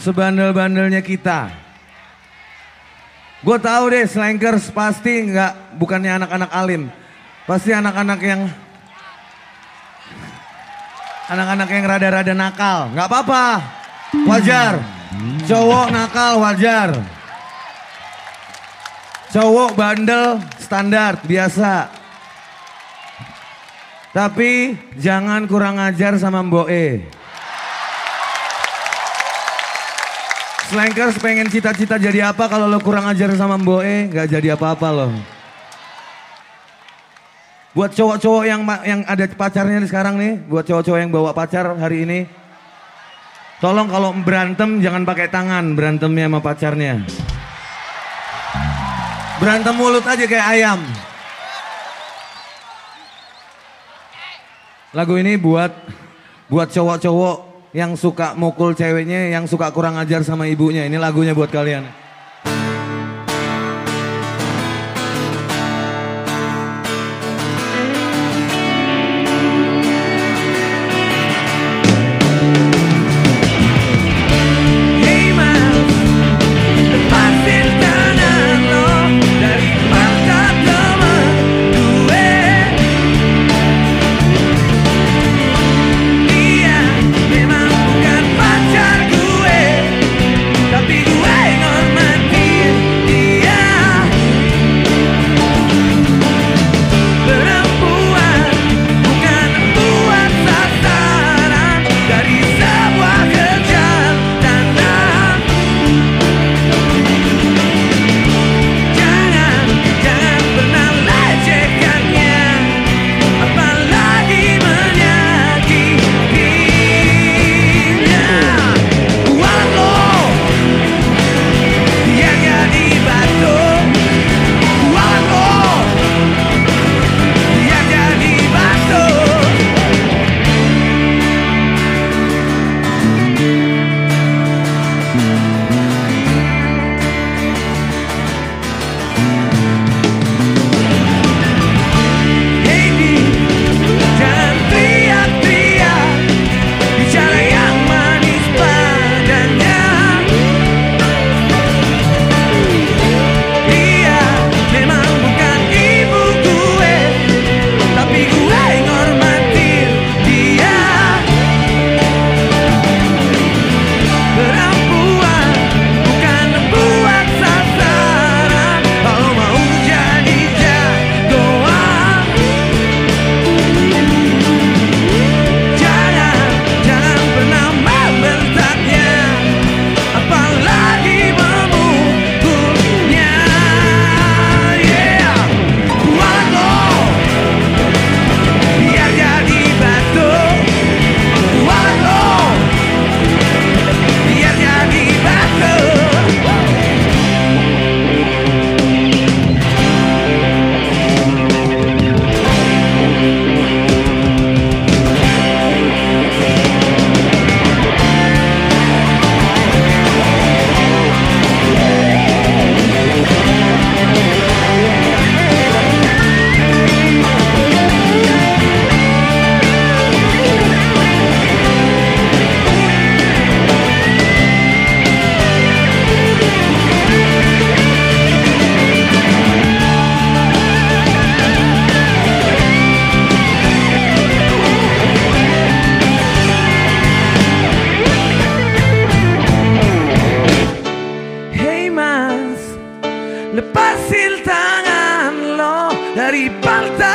sebandel-bandelnya kita. Gue tahu deh slankers pasti nggak bukannya anak-anak alim. Pasti anak-anak yang anak-anak yang rada-rada nakal. Nggak apa-apa. Wajar. Cowok nakal wajar. Cowok bandel standar biasa. Tapi jangan kurang ajar sama Mbok Slankers pengen cita-cita jadi apa kalau lo kurang ajar sama Mbok E, nggak jadi apa-apa loh. Buat cowok-cowok yang yang ada pacarnya sekarang nih, buat cowok-cowok yang bawa pacar hari ini, tolong kalau berantem jangan pakai tangan berantemnya sama pacarnya. Berantem mulut aja kayak ayam. Lagu ini buat buat cowok-cowok yang suka mukul ceweknya, yang suka kurang ajar sama ibunya. Ini lagunya buat kalian. lepas tangan lo dari pantai